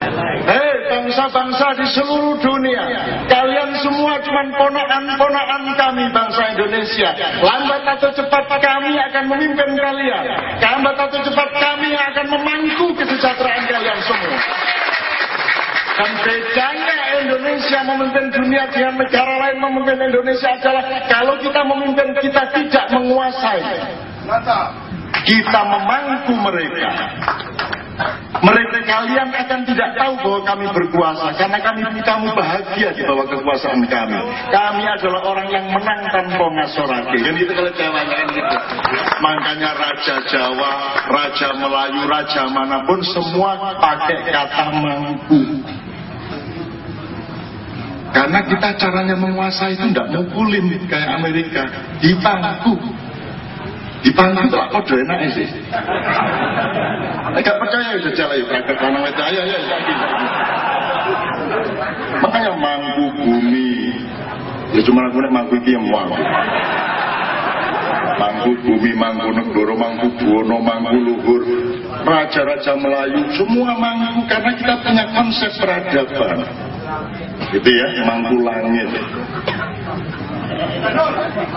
Hei bangsa-bangsa di seluruh dunia Kalian semua cuma ponakan-ponakan kami bangsa Indonesia Lambat atau cepat kami akan memimpin kalian Lambat atau cepat kami akan memangku kesejahteraan kalian semua dan bedanya Indonesia memimpin dunia dengan negara lain memimpin Indonesia adalah kalau kita memimpin kita tidak menguasai. Kita memangku mereka. Mereka kalian akan tidak tahu bahwa kami berkuasa karena kami kamu bahagia di bawah kekuasaan kami. Kami adalah orang yang menang tanpa ngasorake. Kan itu kalau Jawa kan gitu. Makanya Raja Jawa, Raja Melayu, Raja mana pun semua pakai kata mangku. Karena kita caranya menguasai itu tidak mukulin kayak Amerika, dipangku. Dipangku itu kode enak sih. Enggak percaya bisa jalan praktek tanah itu ayo ayo Makanya mangku bumi. Ya cuma aku nek mangku iki yang mangku. Mangku bumi, mangku negoro, mangku buwono, mangku luhur, raja-raja Melayu, semua mangku karena kita punya konsep peradaban. Gitu ya, mangku langit.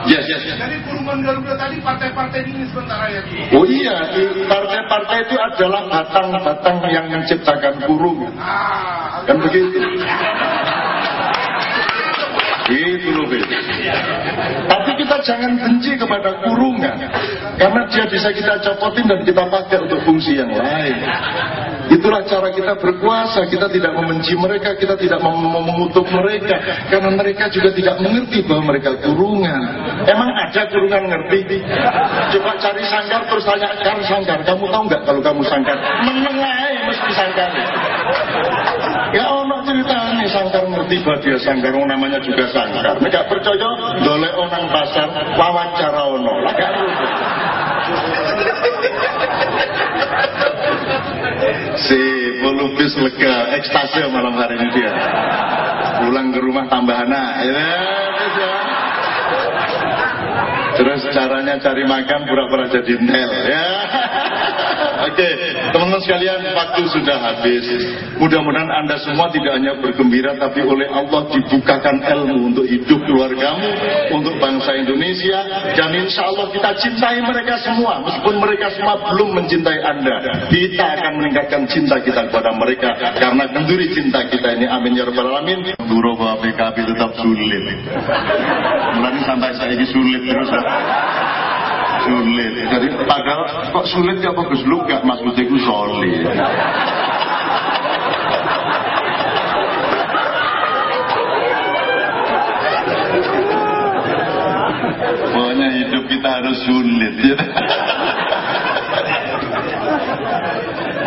Yes, yes. Jadi kurungan Garuda tadi partai-partai ini sementara ya. Oh iya, partai-partai itu adalah batang-batang yang menciptakan kurung. Ah, Kan begitu. Itu loh. Tapi kita jangan benci kepada kurungan Karena dia bisa kita copotin dan kita pakai untuk fungsi yang lain Itulah cara kita berkuasa. Kita tidak membenci mereka Kita tidak mengutuk mereka. Karena mereka juga tidak mengerti bahwa mereka kurungan. Emang ada kurungan ngerti? Coba cari sangkar terus tanya Kar sangkar, kamu tahu nggak kalau kamu sangkar? Menengahi mesti sangkar. Ya ono ceritanya sangkar ngerti bahwa dia sangkar namanya juga sangkar. Mereka percaya dolek orang pasar Wawancara ono. Lah Si pelupis lega Ekstase malam hari ini dia Pulang ke rumah tambah anak ya, ya. Terus caranya cari makan pura-pura jadi nel ya. Oke, teman-teman sekalian, waktu sudah habis. Mudah-mudahan Anda semua tidak hanya bergembira, tapi oleh Allah dibukakan ilmu untuk hidup keluargamu, untuk bangsa Indonesia, dan insya Allah kita cintai mereka semua, meskipun mereka semua belum mencintai Anda. Kita akan meningkatkan cinta kita kepada mereka, karena kenduri cinta kita ini. Amin ya rabbal alamin. Duro bahwa PKB tetap sulit. Mulai sampai saya ini sulit terus. Sulit. Jadi padahal kok sulit ya bagus lu gak maksudnya itu solid. Pokoknya hidup kita harus sulit ya.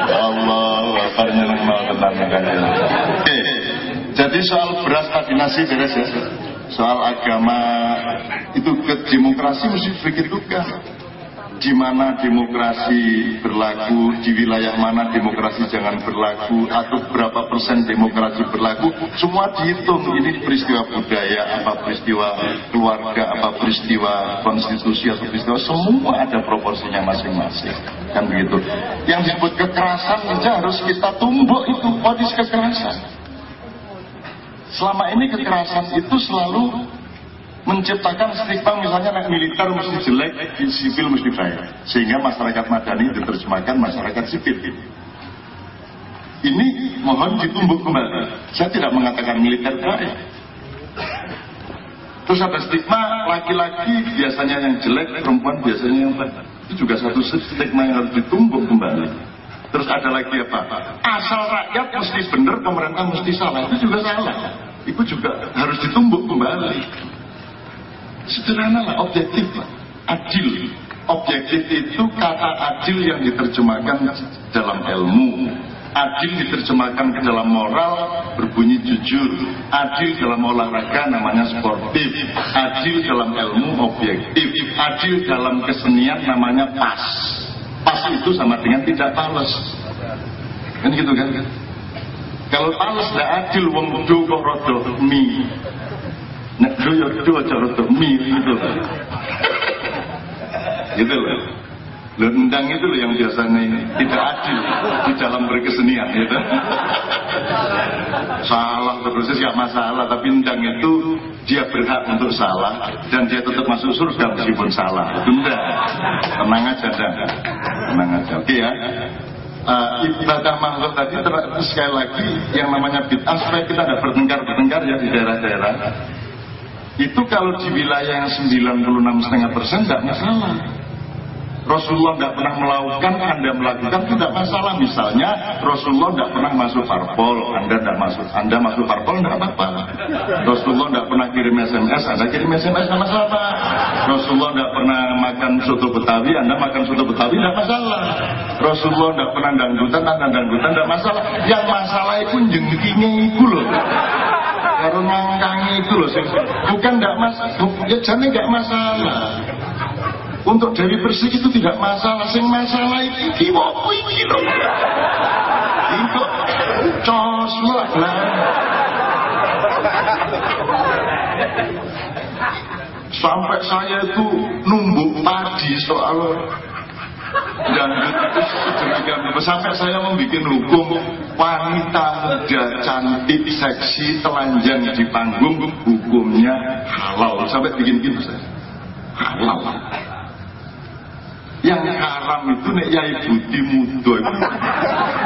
Allah, wafarnya mau tenang Oke, jadi soal beras tadi nasi beres ya. Soal agama itu demokrasi mesti pikir juga. Di mana demokrasi berlaku, di wilayah mana demokrasi jangan berlaku, atau berapa persen demokrasi berlaku, semua dihitung. Ini peristiwa budaya, apa peristiwa keluarga, apa peristiwa konstitusi, atau peristiwa semua ada proporsinya masing-masing. Kan begitu. Yang disebut kekerasan saja harus kita tumbuk itu kondisi kekerasan. Selama ini kekerasan itu selalu menciptakan stigma misalnya naik militer mesti jelek, sipil mesti baik. Sehingga masyarakat madani diterjemahkan masyarakat sipil. Ini mohon ditumbuk kembali. Saya tidak mengatakan militer baik. Terus ada stigma laki-laki biasanya yang jelek, perempuan biasanya yang baik. Itu juga satu stigma yang harus ditumbuk kembali. Terus ada lagi apa? Asal rakyat mesti benar, pemerintah mesti salah. Itu juga salah. Itu juga harus ditumbuk kembali. Sederhana lah, objektif lah. Adil. Objektif itu kata adil yang diterjemahkan dalam ilmu. Adil diterjemahkan ke dalam moral, berbunyi jujur. Adil dalam olahraga namanya sportif. Adil dalam ilmu objektif. Adil dalam kesenian namanya pas. Pas itu sama dengan tidak pales. Kan gitu kan? Kalau pales tidak adil, wong do kok rodo mi. Nek do ya do aja rodo mi gitu. Gitu loh. Loh, endang itu loh yang biasanya tidak adil di dalam berkesenian gitu. salah terus nggak masalah. Tapi endang itu dia berhak untuk salah. Dan dia tetap masuk surga meskipun salah. Itu enggak tenang aja dah tenang aja. Oke ya. Uh, ibadah makhluk tadi sekali lagi yang namanya bid'ah supaya kita tidak bertengkar-bertengkar ya di daerah-daerah itu kalau di wilayah yang 96,5 persen tidak masalah Rasulullah tidak pernah melakukan, Anda melakukan tidak masalah. Misalnya Rasulullah tidak pernah masuk parpol, Anda tidak masuk, Anda masuk parpol tidak apa-apa. Rasulullah tidak pernah kirim SMS, Anda kirim SMS tidak masalah. Rasulullah tidak pernah makan soto Betawi, Anda makan soto Betawi tidak masalah. Rasulullah tidak pernah dangdutan, Anda dangdutan tidak masalah. Yang masalah itu jengkingnya itu loh. Karo ngangkangi itu loh, bukan tidak masalah, ya jadi nggak masalah. Untuk Dewi Persik itu tidak masalah, sing masalah itu kiwa iki lho. Itu cos lah. Sampai saya itu numbuk padi soal dan itu sedemikian sampai saya membuat hukum wanita muda cantik seksi telanjang di panggung hukumnya halal. Sampai bikin gitu saya halal. Yang haram itu nek yai budi muda itu.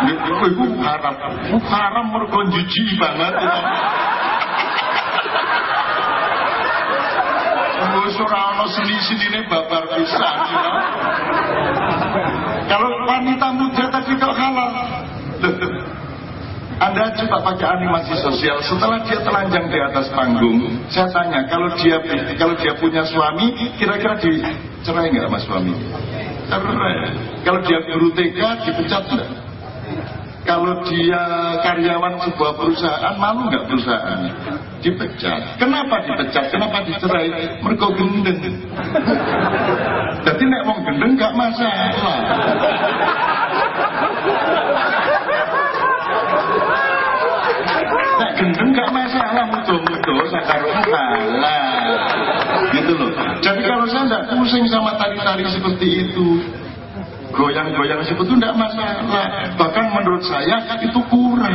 Nek itu haram. Haram mereka jijik banget. Itu Wis ora ana seni-senine babar. Kalau wanita muda tadi kok halal. Anda coba pakai animasi sosial setelah dia telanjang di atas panggung, saya tanya kalau dia kalau dia punya suami, kira-kira dicerai nggak sama suami? Cerai. Kalau dia guru TK dipecat nggak? Kalau dia karyawan sebuah perusahaan, malu nggak perusahaannya? Dipecat. Kenapa dipecat? Kenapa dicerai? Mereka gendeng. Gendeng nggak masalah. Nek gendeng nggak masalah mutu-mutu sakarung salah. Gitu loh. Jadi kalau saya nggak pusing sama tari-tari seperti itu, goyang-goyang seperti itu tidak masalah. Bahkan menurut saya itu kurang.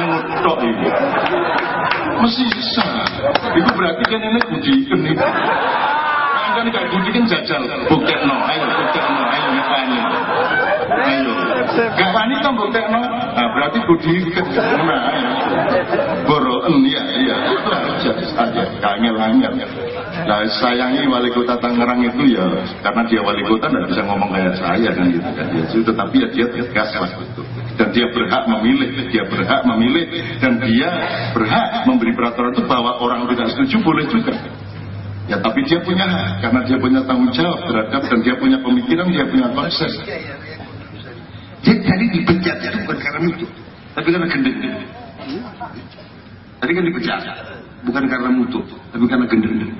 Ngutok itu. Mesti bisa. Itu berarti kan ini budikan itu. Kan kayak budikan jajal. Bukti no, ayo bukti no, ayo ngepani. Ayo. Gak wani kan bukti no. Nah, berarti budikan. Nah, ayo. Boroen, iya, iya. Itu aja. Aja. Kangil-angil. Nah sayangi wali kota Tangerang itu ya karena dia wali kota tidak bisa ngomong kayak saya kan gitu kan dia tetapi ya dia tegas lah gitu. dan dia berhak memilih dia berhak memilih dan dia berhak memberi peraturan itu bahwa orang tidak setuju boleh juga ya tapi dia punya hak karena dia punya tanggung jawab terhadap dan dia punya pemikiran dia punya konsep Jadi tadi dipecat itu bukan karena mutu, tapi karena gendeng. Tadi kan dipecat, bukan karena mutu, tapi karena gendeng.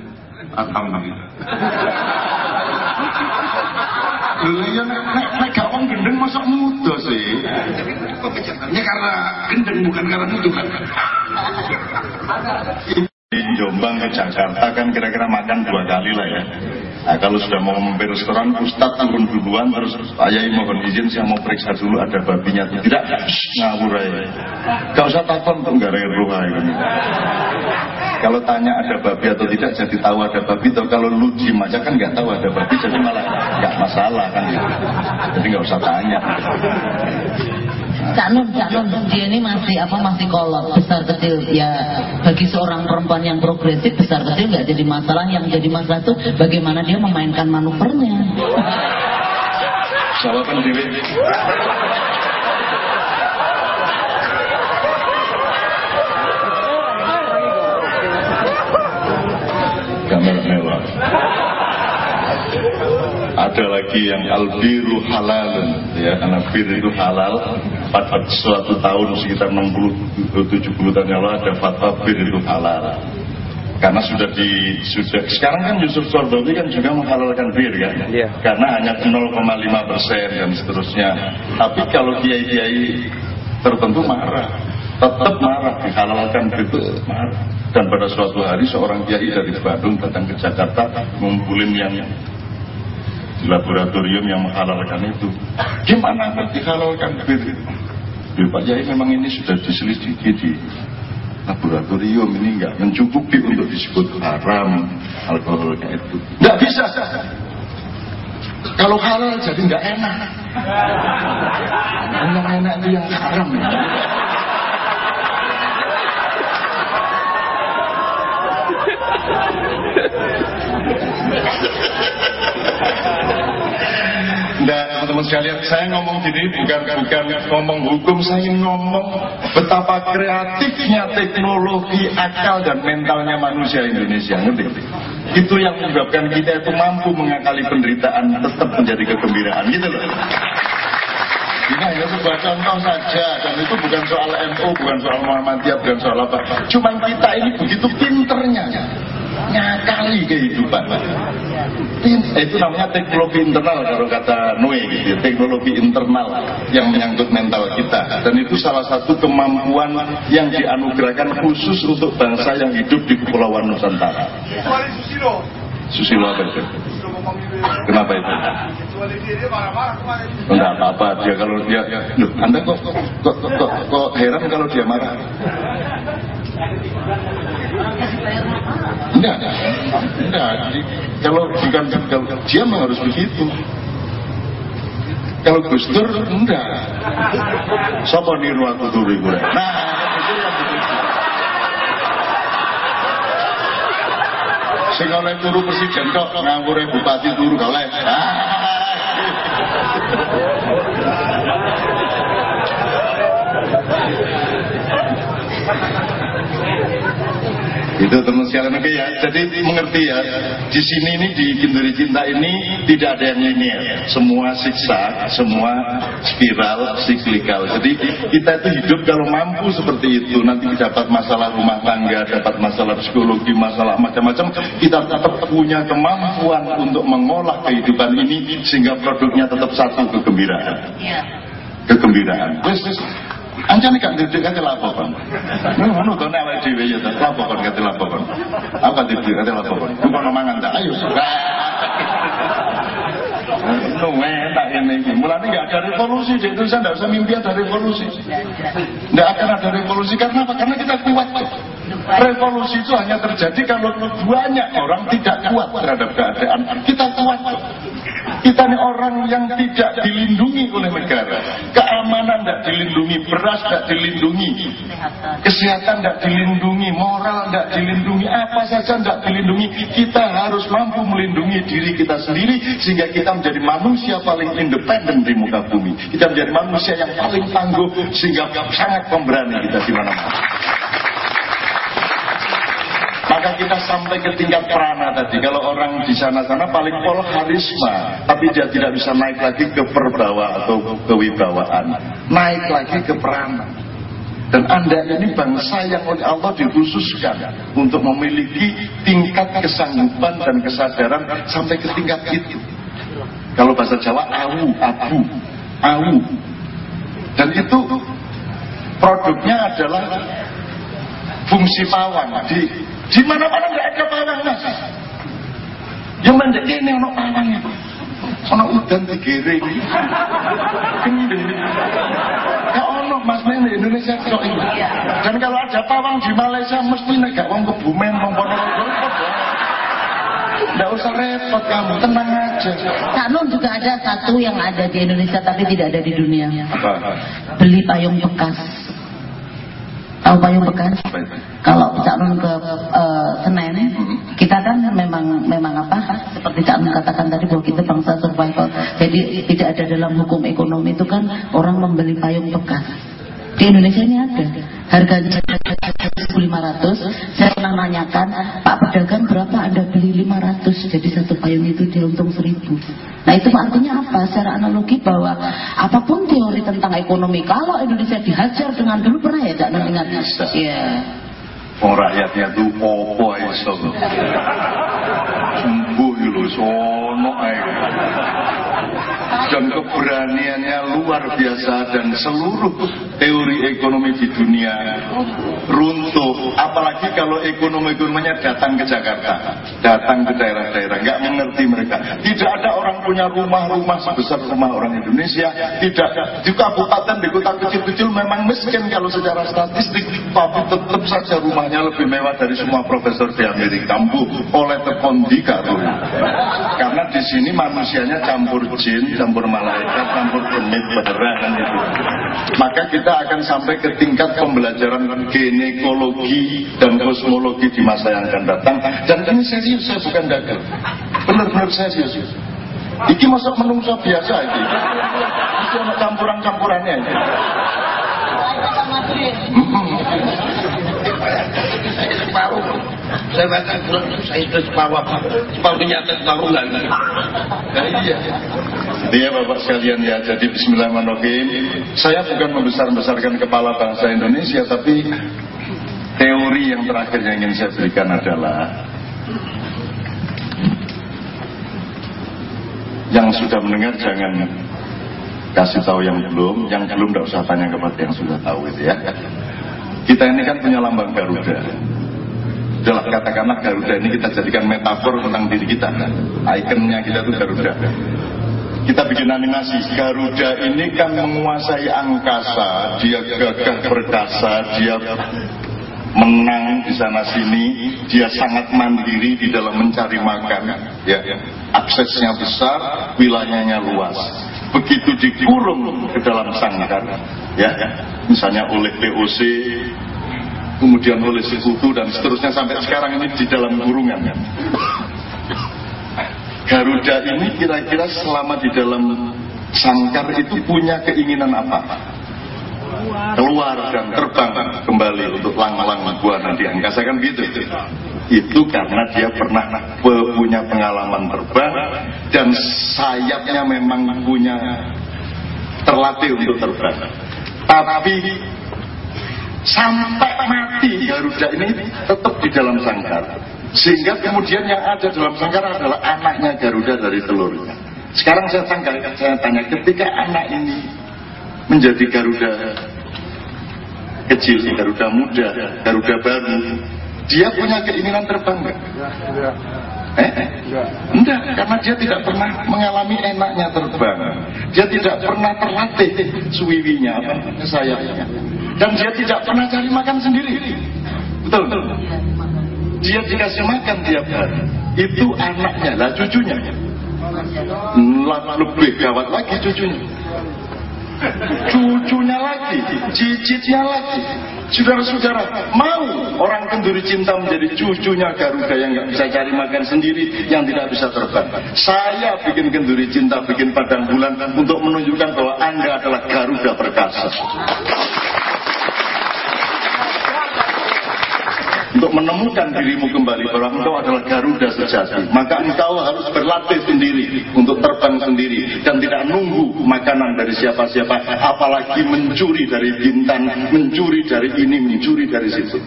Alhamdulillah. Lho ya nek nek nek gak wong gendeng masa muda sih Pepecatannya karena gendeng, bukan karena mutu kan? Jombang ke Jakarta kan kira-kira makan dua kali lah ya. Nah, kalau sudah mau mampir restoran, Ustadz turun duluan, terus ayah mohon izin saya mau periksa dulu ada babinya atau tidak. Ngawur aja. Gak usah takut tuh nggak ada roh aja. Kalau tanya ada babi atau tidak, jadi tahu ada babi. Atau kalau lu diem aja kan nggak tahu ada babi, jadi malah nggak masalah kan. Jadi nggak usah tanya. Cak Nun, Cak Nun, dia ini masih apa masih kolot besar kecil ya bagi seorang perempuan yang progresif besar kecil nggak jadi masalah yang jadi masalah itu bagaimana dia memainkan manuvernya. Jawaban Dewi. Gambar mewah. Ada lagi yang albiru halal, ya karena bir itu halal. Pada suatu tahun sekitar 60-70 tahun yang lalu ada fatwa bir itu halal. Karena sudah di sudah sekarang kan Yusuf Sorbawi kan juga menghalalkan bir kan, Iya. karena hanya 0,5 persen dan seterusnya. Tapi kalau kiai-kiai tertentu marah, tetap marah dihalalkan bir itu marah. Dan pada suatu hari seorang kiai dari Bandung datang ke Jakarta ngumpulin yang laboratorium yang menghalalkan itu. Gimana Pak dihalalkan bir? Bir Pak Yai memang ini sudah diselidiki di laboratorium ini nggak mencukupi untuk disebut haram alkoholnya itu. Nggak bisa. Kalau halal jadi nggak enak. Yang enak itu yang haram. Nah, teman-teman sekalian, saya ngomong gini bukan bukan ngomong hukum, saya ngomong betapa kreatifnya teknologi akal dan mentalnya manusia Indonesia, ngerti? Itu yang menyebabkan kita itu mampu mengakali penderitaan tetap menjadi kegembiraan, gitu loh. Ini hanya sebuah contoh saja dan itu bukan soal NU, bukan soal Muhammadiyah, bukan soal apa. Cuma kita ini begitu pinternya ngakali kehidupan. Itu namanya teknologi internal kalau kata Noe gitu, ya. teknologi internal yang menyangkut mental kita. Dan itu salah satu kemampuan yang dianugerahkan khusus untuk bangsa yang hidup di Kepulauan Nusantara. Susilo. Susilo apa itu? Kenapa itu? Enggak apa-apa dia kalau dia Loh, Anda kok kok, kok, kok, kok heran kalau dia marah? Enggak, enggak. Kalau bukan kalau dia memang harus begitu. Kalau Gus Dur enggak. Sopo niru aku turu iku. Nah, Gus Dur yang begitu. Sing oleh turu presiden kok nganggur bupati turu gak oleh. Itu teman sekalian oke ya. Jadi mengerti ya. Di sini ini di Kinduri Cinta ini tidak ada yang linear. Semua siksa, semua spiral, siklikal. Jadi kita itu hidup kalau mampu seperti itu. Nanti dapat masalah rumah tangga, dapat masalah psikologi, masalah macam-macam. Kita tetap punya kemampuan untuk mengolah kehidupan ini sehingga produknya tetap satu kegembiraan Iya. kegembiraan. Wes. Ancane gak didik kate lapo kon. Ngono to nek awake dhewe ya lapo kon kate lapo kon. Apa didik kate lapo kon. Kono mangan tak ayo. Enak ini. Mulanya nggak ada revolusi di Indonesia, nggak usah mimpi ada revolusi. Nggak akan ada revolusi karena apa? Karena kita kuat. Revolusi itu hanya terjadi kalau banyak orang tidak kuat terhadap keadaan. Kita kuat. Kita ini orang yang tidak dilindungi oleh negara. Keamanan tidak dilindungi, beras tidak dilindungi, kesehatan tidak dilindungi, moral tidak dilindungi, apa saja tidak dilindungi. Kita harus mampu melindungi diri kita sendiri sehingga kita menjadi manusia paling independen di muka bumi. Kita menjadi manusia yang paling tangguh sehingga sangat pemberani kita di mana-mana. Maka kita sampai ke tingkat prana tadi. Kalau orang di sana-sana paling pol harisma, tapi dia tidak bisa naik lagi ke perbawa atau kewibawaan. Naik lagi ke prana. Dan Anda ini bangsa yang oleh Allah dikhususkan untuk memiliki tingkat kesanggupan dan kesadaran sampai ke tingkat itu. Kalau bahasa Jawa, awu, abu, awu. Dan itu produknya adalah fungsi pawang. Di, di mana-mana nggak ada pawang mas. Yang mendek ini ono pawangnya. Ono udan digiring. Gendeng. Ya ono mas ini di Indonesia kok ini. Dan kalau ada pawang di Malaysia mesti negak wong kebumen wong Ponorogo. Nggak usah repot kamu, tenang aja. Cak Nun juga ada satu yang ada di Indonesia tapi tidak ada di dunia. Apa? Beli payung bekas. Tahu payung bekas? Kalau Cak Nun ke eh, Senen, kita kan memang memang apa? Seperti Cak Nun katakan tadi bahwa kita bangsa survival. Jadi tidak ada dalam hukum ekonomi itu kan orang membeli payung bekas. Di Indonesia ini ada. Harganya 1.500. Saya pernah nanyakan, Pak pedagang berapa Anda beli 500? Jadi satu payung itu dia untung 1.000. Nah itu artinya apa? Secara analogi bahwa apa pun teori tentang ekonomi, kalau Indonesia dihajar dengan dulu pernah ya Cak Nun ingat? Iya. Wong rakyatnya tuh opo iso. Sembuh lho sono ae. Dan keberaniannya luar biasa dan seluruh teori ekonomi di dunia runtuh. Apalagi kalau ekonomi-ekonominya datang ke Jakarta datang ke daerah-daerah nggak mengerti mereka. Tidak ada orang punya rumah-rumah sebesar rumah orang Indonesia. Tidak. Di kabupaten di kota kecil-kecil memang miskin kalau secara statistik. Tapi tetap saja rumahnya lebih mewah dari semua profesor di Amerika. Bu oleh tekondika karena di sini manusianya campur jin campur malaikat campur demit barang gitu maka kita akan sampai ke tingkat pembelajaran ginekologi dan kosmologi di masa yang akan datang dan ini serius saya bukan dagang benar-benar serius Iki masuk menungso biasa ini. Itu ada campuran-campurannya. ini. separuh saya baca bulan saya sudah separuh separuhnya lagi nah iya. Iya Bapak sekalian ya, jadi Bismillahirrahmanirrahim. Saya bukan membesar-besarkan kepala bangsa Indonesia Tapi teori yang terakhir yang ingin saya berikan adalah Yang sudah mendengar jangan kasih tahu yang belum. Yang belum tidak usah tanya kepada yang sudah tahu itu ya. Kita ini kan punya lambang Garuda Adalah katakanlah Garuda ini kita jadikan metafor tentang diri kita. Ikonnya kita itu Garuda. Kita bikin animasi. Garuda ini kan menguasai angkasa. Dia gagah perkasa dia menang di sana sini. Dia sangat mandiri di dalam mencari makan. Ya aksesnya besar wilayahnya luas. Begitu dikurung ke dalam sangkar ya. Misalnya oleh POC kemudian oleh sekutu dan seterusnya sampai sekarang ini di dalam kurungan Garuda ini kira-kira selama di dalam sangkar itu punya keinginan apa? Keluar dan terbang kembali untuk lang-lang buana di angkasa kan gitu. Itu karena dia pernah punya pengalaman terbang dan sayapnya memang punya terlatih untuk terbang. Tapi sampai mati Garuda ini tetap di dalam sangkar. Sehingga kemudian yang ada dalam sangkar adalah anaknya Garuda dari telurnya. Sekarang saya tanya, saya tanya ketika anak ini menjadi Garuda kecil, Garuda muda, Garuda baru, dia punya keinginan terbang nggak? Eh? Enggak, karena dia tidak pernah mengalami enaknya terbang. Dia tidak pernah terlatih suwiwinya, apa, sayapnya. Dan dia tidak pernah cari makan sendiri. Betul? Dia dikasih makan tiap hari. Itu anaknya, lah cucunya. Lebih gawat lagi cucunya. Cucunya lagi, cicitnya lagi. Saudara-saudara, mau orang kenduri cinta menjadi cucunya Garuda yang nggak bisa cari makan sendiri, yang tidak bisa terbang. Saya bikin kenduri cinta, bikin padang bulan untuk menunjukkan bahwa Anda adalah Garuda perkasa. Untuk menemukan dirimu kembali bahwa engkau adalah Garuda sejati. Maka engkau harus berlatih sendiri untuk terbang sendiri dan tidak nunggu makanan dari siapa-siapa apalagi mencuri dari bintang mencuri dari ini mencuri dari situ.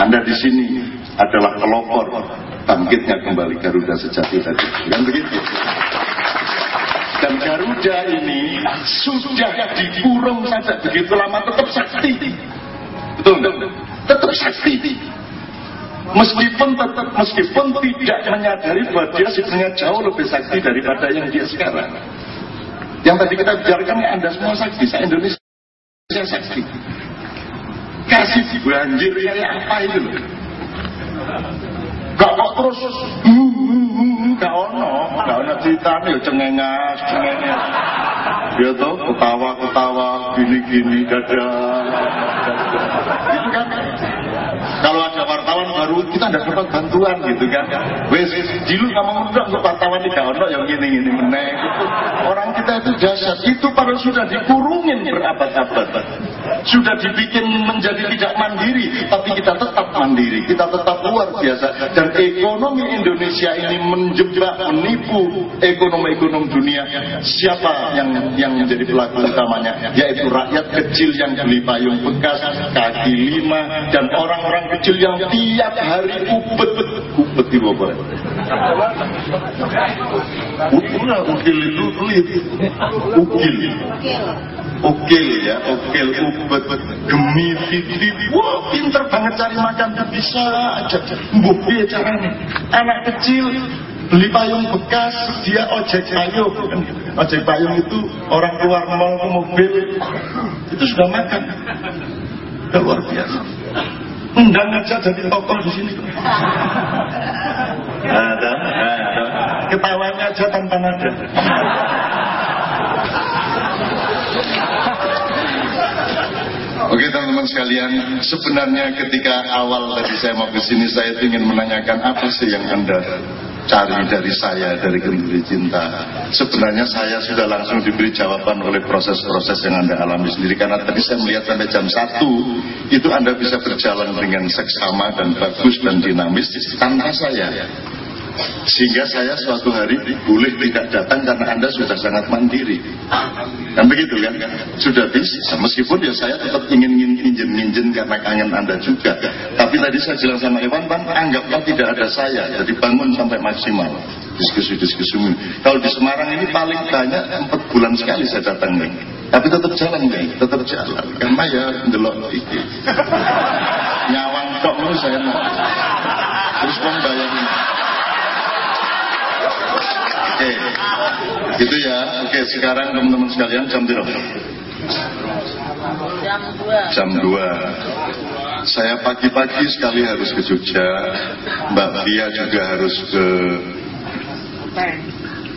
Anda di sini adalah pelopor bangkitnya kembali Garuda sejati tadi. Kan begitu. Dan Garuda ini sudah dikurung saja. Begitu lama tetap sakti. Betul enggak? Tetap sakti. Meskipun tetap meskipun tidak menyadari bahwa dia sebenarnya jauh lebih sakti daripada yang dia sekarang. Yang tadi kita bicarakan Anda semua sakti, saya Indonesia sakti. Kasih banjir ya apa itu loh. Gak kok terus hmm, hmm, hmm, gak ono, gak ono cerita nih cengengas, cengengas. Ya ketawa ketawa gini gini dada. Kalau ada wartawan baru kita tidak dapat bantuan gitu kan. Wes dulu kamu udah untuk wartawan tidak ono yang gini gini meneng. Orang kita itu jasad itu pada sudah dikurungin berabad-abad. Sudah dibikin menjadi tidak mandiri, tapi kita tetap mandiri, kita tetap luar biasa. Dan ekonomi Indonesia ini menjebak, menipu ekonomi-ekonomi dunia. Siapa yang yang menjadi pelaku utamanya? Yaitu rakyat kecil yang beli payung bekas, kaki lima, dan orang-orang kecil yang tiap hari ubet Upet di bapak. Ukil, ukil itu kulit. Ukil. Ukil ya, ukil, ubet, gemi, titip. Wah, pinter banget cari makan. Bisa aja. Piye caranya. Anak kecil beli payung bekas, dia ojek payung. Ojek payung itu orang keluar mall ke mobil, itu sudah makan. Udah luar biasa. Undang aja jadi tokoh di sini. Ada, ada. Ketawanya aja tanpa nada. Oke teman-teman sekalian, sebenarnya ketika awal tadi saya mau ke sini saya ingin menanyakan apa sih yang Anda cari dari saya, dari Kenduri Cinta. Sebenarnya saya sudah langsung diberi jawaban oleh proses-proses yang Anda alami sendiri. Karena tadi saya melihat sampai jam 1, itu Anda bisa berjalan dengan seksama dan bagus dan dinamis tanpa saya. Sehingga saya suatu hari boleh tidak datang karena Anda sudah sangat mandiri. Kan begitu kan? Sudah bisa. Meskipun ya saya tetap ingin minjen-minjen karena kangen Anda juga. Tapi tadi saya bilang sama Iwan, Bang, anggaplah tidak ada saya. Jadi bangun sampai maksimal. Diskusi-diskusi. Kalau di Semarang ini paling banyak empat bulan sekali saya datang nih. Tapi tetap jalan nih, tetap jalan. Karena ya delok iki. Nyawang kok saya mau. Terus bang Oke, gitu ya. Oke, sekarang teman-teman sekalian jam berapa? Jam 2. Jam 2. Saya pagi-pagi sekali harus ke Jogja. Mbak Dia juga harus ke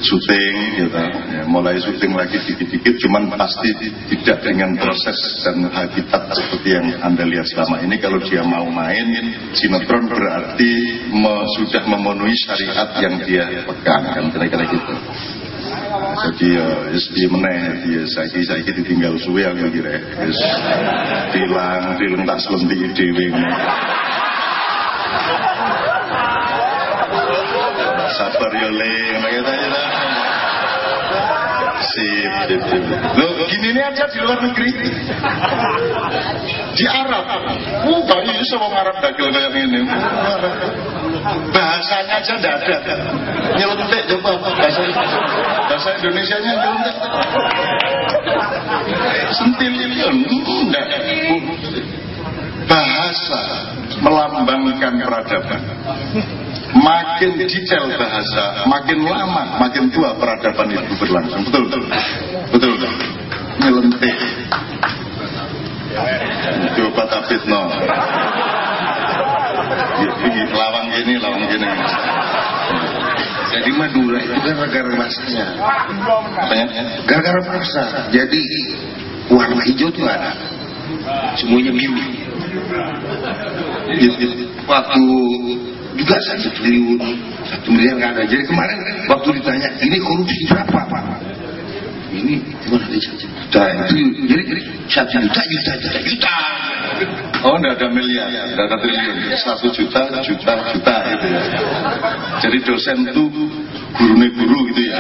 syuting gitu. Ya, mulai syuting lagi dikit-dikit cuman pasti tidak dengan proses dan habitat seperti yang Anda lihat selama ini. Kalau dia mau main sinetron berarti me- sudah memenuhi syariat yang dia pegang kan kira-kira gitu. Jadi ya piye meneh dia saiki saiki ditinggal suwe aku kira wis tilang tilang tak selentik dhewe sabar yo le. Sip, sip, sip. Loh, gini ini aja di luar negeri. Di Arab. Uh, itu sama Arab dagel kayak gini. Bahasanya aja enggak ada. Nyelentik coba bahasa bahasa Indonesia nya nyelentik. Sentil enggak. Bahasa melambangkan peradaban. Makin detail bahasa, makin lama, makin tua peradaban itu berlangsung. Betul, betul. Betul, betul. Nyelentik. Coba tapit no. Gini, Lawang gini, lawang gini. Jadi Madura itu kan negara masanya. Gara-gara paksa. Jadi warna hijau tuh ada. Semuanya biru. Waktu juga satu triliun, satu miliar nggak ada. Jadi kemarin waktu ditanya, ini korupsi berapa Pak? Ini cuma ada satu juta. Jadi, jadi satu juta, juta, juta, juta. Oh, enggak ada miliar, enggak ada triliun. Satu juta, juta, juta gitu ya. Jadi dosen itu gurune guru gitu ya.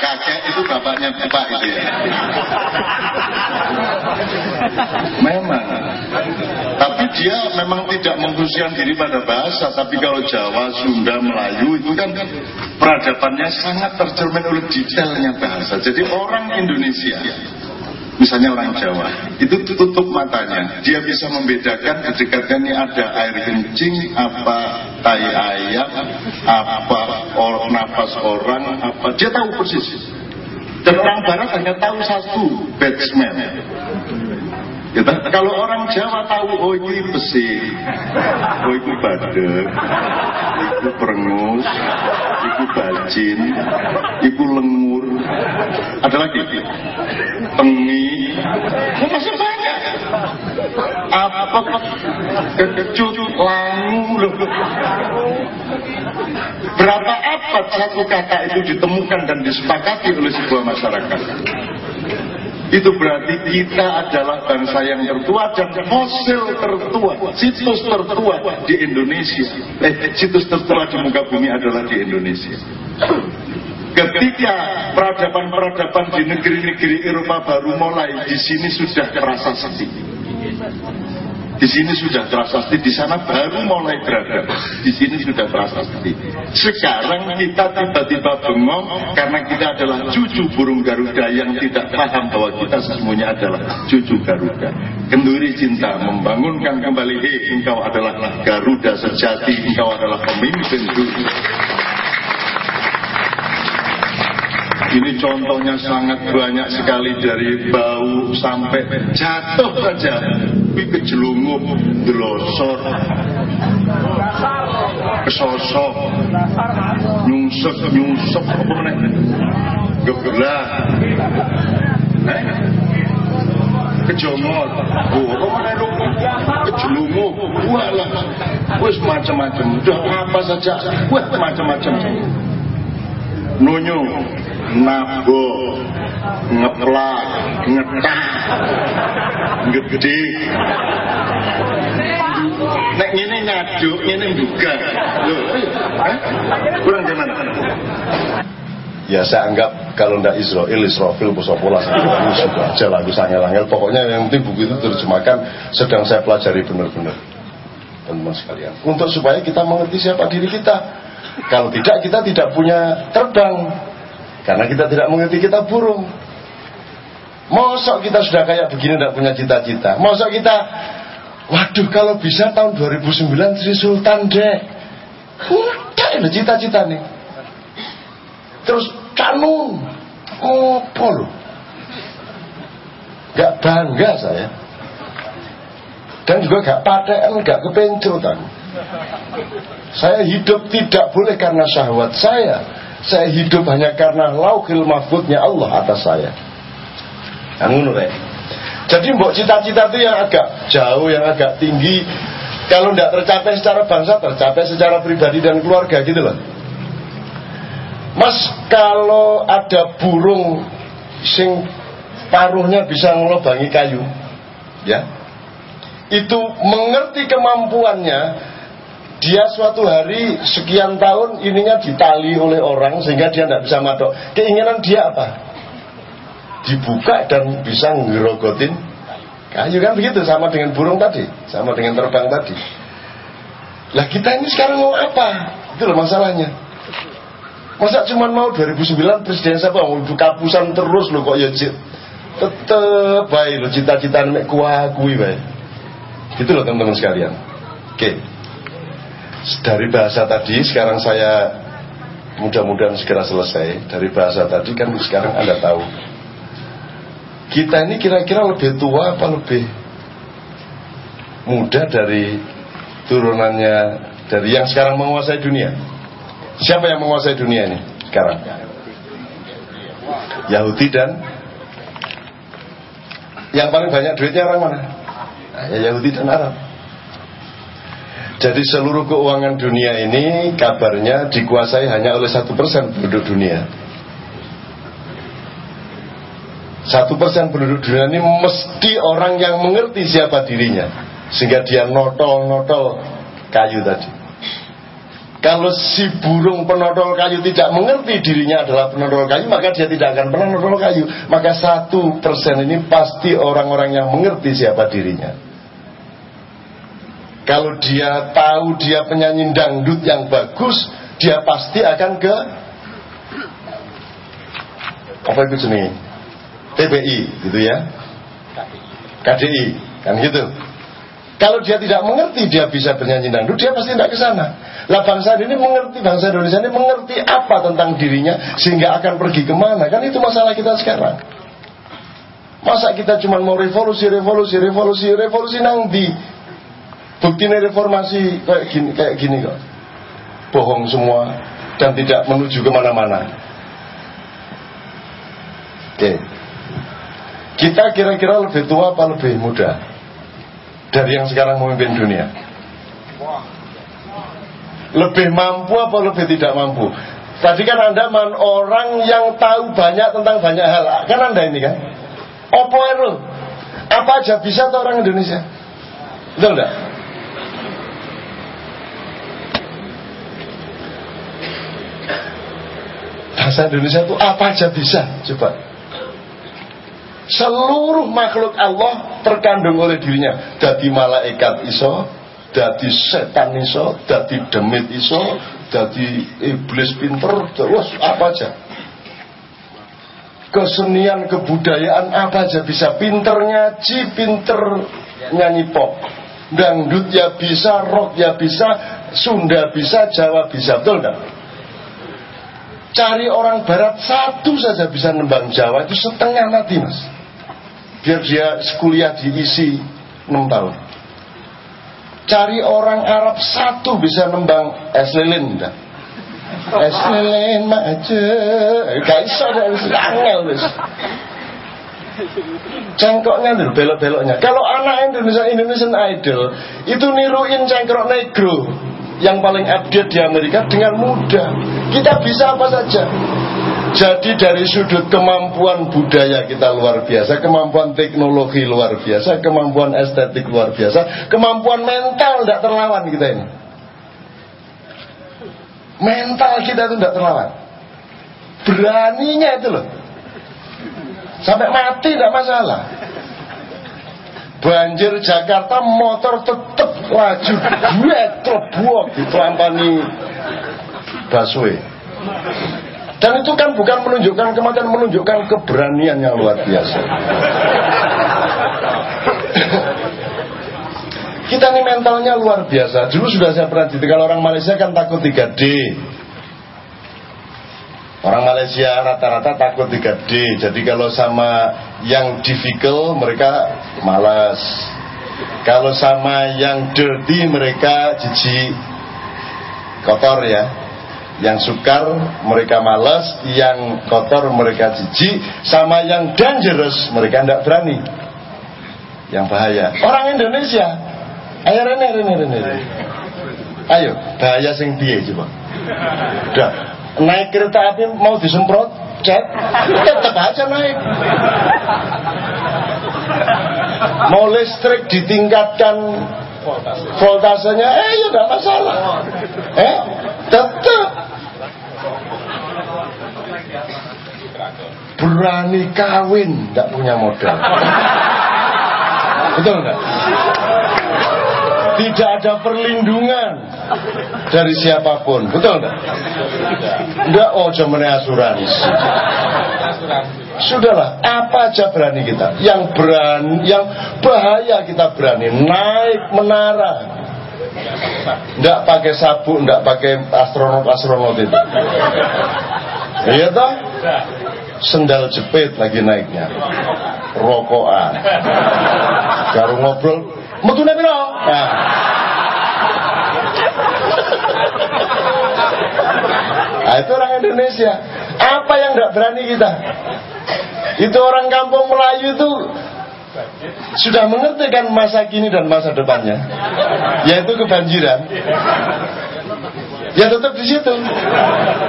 Kakek itu bapaknya bapak gitu ya. Memang. Tapi dia memang tidak mengkhususkan diri pada bahasa. Tapi kalau Jawa, Sunda, Melayu itu kan peradabannya sangat tercermin oleh detailnya bahasa. Jadi orang Indonesia Misalnya orang Jawa, itu tutup matanya. Dia bisa membedakan ketika ini ada air kencing, apa tai ayam, apa or, nafas orang, apa. Dia tahu persis. Dan orang Barat hanya tahu satu, batsman. Gitu. Kalau orang Jawa tahu, oh ini besi, oh itu badek, itu perengus, itu bajin, itu lengur, ada lagi, tengi, oh, masih banyak. Apa kecut, langu. Berapa abad satu kata itu ditemukan dan disepakati oleh sebuah masyarakat? Itu berarti kita adalah bangsa yang tertua dan fosil tertua, situs tertua di Indonesia. Eh, situs tertua di muka bumi adalah di Indonesia. Ketika peradaban-peradaban di negeri-negeri Eropa baru mulai, di sini sudah terasa sepi. Di sini sudah prasasti, di sana baru mulai berada. Di sini sudah prasasti. Sekarang kita tiba-tiba bengong karena kita adalah cucu burung Garuda yang tidak paham bahwa kita sesungguhnya adalah cucu Garuda. Kenduri cinta membangunkan kembali, hei engkau adalah Garuda sejati, engkau adalah pemimpin dunia. Ini contohnya sangat banyak sekali dari bau sampai jatuh saja. Tapi kejelungup, delosor, kesosok, nyungsep, nyungsep, apa mana? Gebelah, eh? apa mana lu? Kejelungup, walah, wis macam-macam, udah apa saja, wah macam-macam. Nunyu, nabo ngeplak. Ngetak. Gede nek ini nyaduk ini juga loh eh? kurang gimana Ya saya anggap kalau ndak Israel, Israfil, Pusopola Ini sudah aja lagu sangel-angel Pokoknya yang penting buku itu terjemahkan Sedang saya pelajari benar-benar. Teman-teman sekalian. Untuk supaya kita mengerti siapa diri kita. Kalau tidak kita tidak punya terbang karena kita tidak mengerti kita burung. Mosok kita sudah kayak begini tidak punya cita-cita. Mosok kita, waduh kalau bisa tahun 2009 Sri Sultan deh. Udah ada cita-cita nih. Terus kanung, apa loh? Gak bangga saya. Dan juga gak paten, gak kepencutan. Saya hidup tidak boleh karena syahwat saya saya hidup hanya karena lauhil mahfudnya Allah atas saya. Yang Jadi mbok cita-cita itu yang agak jauh, yang agak tinggi. Kalau tidak tercapai secara bangsa, tercapai secara pribadi dan keluarga gitu loh. Mas, kalau ada burung sing paruhnya bisa ngelobangi kayu, ya, itu mengerti kemampuannya dia suatu hari sekian tahun ininya ditali oleh orang sehingga dia tidak bisa matok. Keinginan dia apa? Dibuka dan bisa ngerogotin kayu kan begitu sama dengan burung tadi, sama dengan terbang tadi. Lah kita ini sekarang mau apa? Itu loh masalahnya. Masa cuma mau 2009 presiden siapa mau kapusan terus loh kok ya tetep baik lo cita-cita mek kuakui baik. Gitu loh teman-teman sekalian. Oke. Okay dari bahasa tadi sekarang saya mudah-mudahan segera selesai. Dari bahasa tadi kan sekarang anda tahu. Kita ini kira-kira lebih tua apa lebih muda dari turunannya dari yang sekarang menguasai dunia? Siapa yang menguasai dunia ini sekarang? Yahudi dan yang paling banyak duitnya orang mana? Nah, ya Yahudi dan Arab jadi seluruh keuangan dunia ini kabarnya dikuasai hanya oleh satu persen penduduk dunia. Satu persen penduduk dunia ini mesti orang yang mengerti siapa dirinya, sehingga dia notol-notol kayu tadi. Kalau si burung penodol kayu tidak mengerti dirinya adalah penodol kayu, maka dia tidak akan pernah menodol kayu. Maka satu persen ini pasti orang-orang yang mengerti siapa dirinya. Kalau dia tahu dia penyanyi dangdut yang bagus, dia pasti akan ke apa itu jenis TPI gitu ya, KDI kan gitu. Kalau dia tidak mengerti dia bisa bernyanyi dangdut, dia pasti tidak ke sana. Lah bangsa ini mengerti, bangsa Indonesia ini mengerti apa tentang dirinya sehingga akan pergi ke mana. Kan itu masalah kita sekarang. Masa kita cuma mau revolusi, revolusi, revolusi, revolusi nang di Buktinya reformasi kayak gini, kayak gini kok. Bohong semua dan tidak menuju ke mana-mana. Oke. Kita kira-kira lebih tua apa lebih muda dari yang sekarang memimpin dunia? Lebih mampu apa lebih tidak mampu? Tadi kan Anda man orang yang tahu banyak tentang banyak hal. Kan Anda ini kan? Apa aja bisa tuh orang Indonesia? Betul enggak? Bahasa Indonesia itu apa aja bisa coba seluruh makhluk Allah terkandung oleh dirinya. Dadi malaikat iso, dadi setan iso, dadi demit iso, dadi iblis pinter, terus apa aja. Kesenian, kebudayaan apa aja bisa. Pinter ngaji, pinter nyanyi pop. Dangdut ya bisa, rock ya bisa, Sunda bisa, Jawa bisa. Betul enggak? Cari orang barat satu saja bisa nembang Jawa itu setengah mati mas. Biar dia kuliah diisi 6 tahun. Cari orang Arab satu bisa nembang es lilin dah. Es lilin aja. Gak iso wis angel. Cengkoknya dulu belok-beloknya. Kalau anak Indonesia Indonesian Idol itu niruin cengkok negro yang paling update di Amerika dengan mudah. Kita bisa apa saja. Jadi dari sudut kemampuan budaya kita luar biasa, kemampuan teknologi luar biasa, kemampuan estetik luar biasa, kemampuan mental tidak terlawan kita ini. Mental kita itu tidak terlawan. Beraninya itu loh. Sampai mati tidak masalah. Banjir Jakarta motor tetap laju duet terbuok ditelampani busway. Dan itu kan bukan menunjukkan kematian, menunjukkan keberanian yang luar biasa. Kita ini mentalnya luar biasa. Dulu sudah saya pernah kalau orang Malaysia kan takut 3D. Orang Malaysia rata-rata takut 3D. Jadi kalau sama yang difficult mereka malas. Kalau sama yang dirty mereka jijik. Kotor ya. Yang sukar mereka malas, yang kotor mereka jijik, sama yang dangerous mereka tidak berani. Yang bahaya. Orang Indonesia, ayo Rene, Rene, Rene. Ayo, bahaya sing piye coba. Udah, naik kereta api mau disemprot cat tetap aja naik. Mau listrik ditingkatkan voltasenya eh ya tidak masalah. Eh tetap berani kawin tidak punya modal. Betul nggak tidak ada perlindungan dari siapa pun. Betul enggak? Enggak, oh cuman asuransi. Sudahlah, apa aja berani kita. Yang berani, yang bahaya kita berani. Naik menara. Enggak pakai sabuk, enggak pakai astronot-astronot itu. Iya toh? Sendal jepit lagi naiknya. Rokokan. Baru ngobrol, Metune piro? Nah. nah itu orang Indonesia. Apa yang tidak berani kita? Itu orang kampung Melayu itu Sudah mengerti kan masa kini dan masa depannya. Yaitu kebanjiran. Ya tetap di situ.